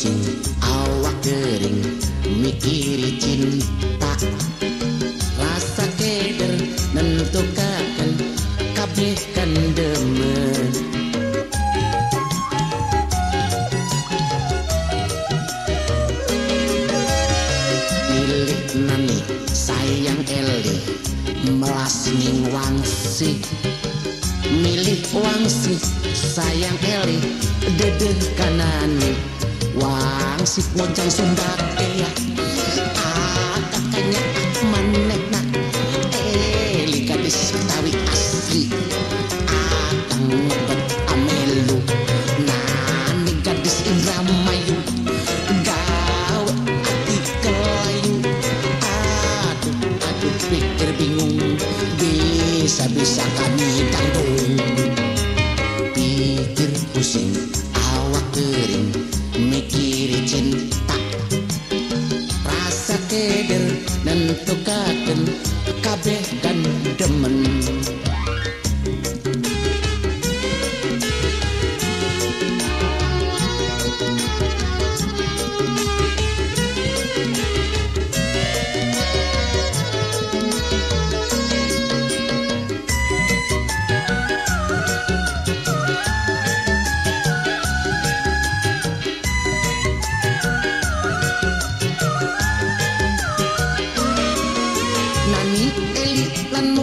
pusing awak kering mikiri cinta. Rasa keder nentukakan kabeh kan demen. Milik nani sayang eli melasming wangsi. Milik wangsi sayang eli dedek kanani wangsi ngoncang sumbake ya ah kakaknya maneh nak eli gadis tawi asli. Ngebet amelu nani gadis indramayu. Gawe kelayu aduh aduh pikir bingung bisa-bisa kami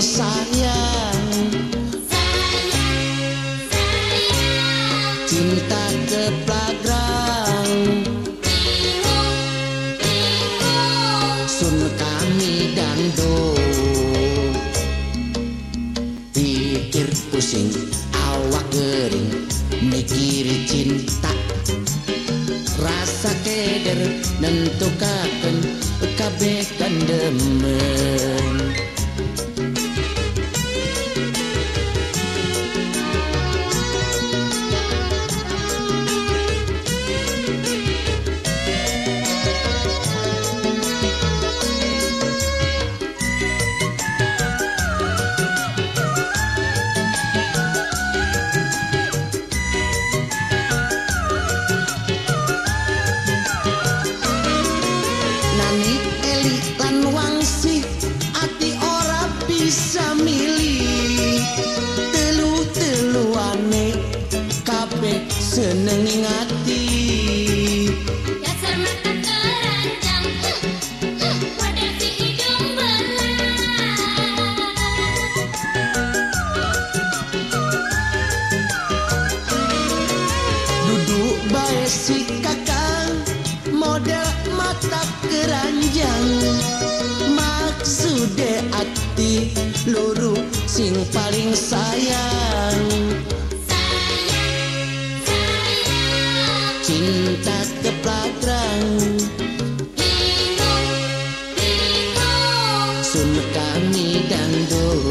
sayang. Cinta kepelagrang sun kami dando pikir pusing awak kering mikir cinta. Rasa keder nentukaken kabeh kan demen seneng ing ati Dasar mata keranjang, huh, huh, wadah si hidung belang. duduk bae si kakang model mata keranjang. Maksude ati luru sing paling Sayang, cintas ke platrang sumekami dangdung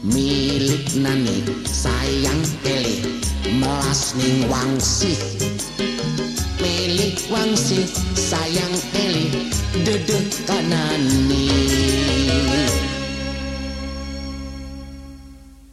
milik nani sayang pilih melas ning wangsi. Milik wangsi sayang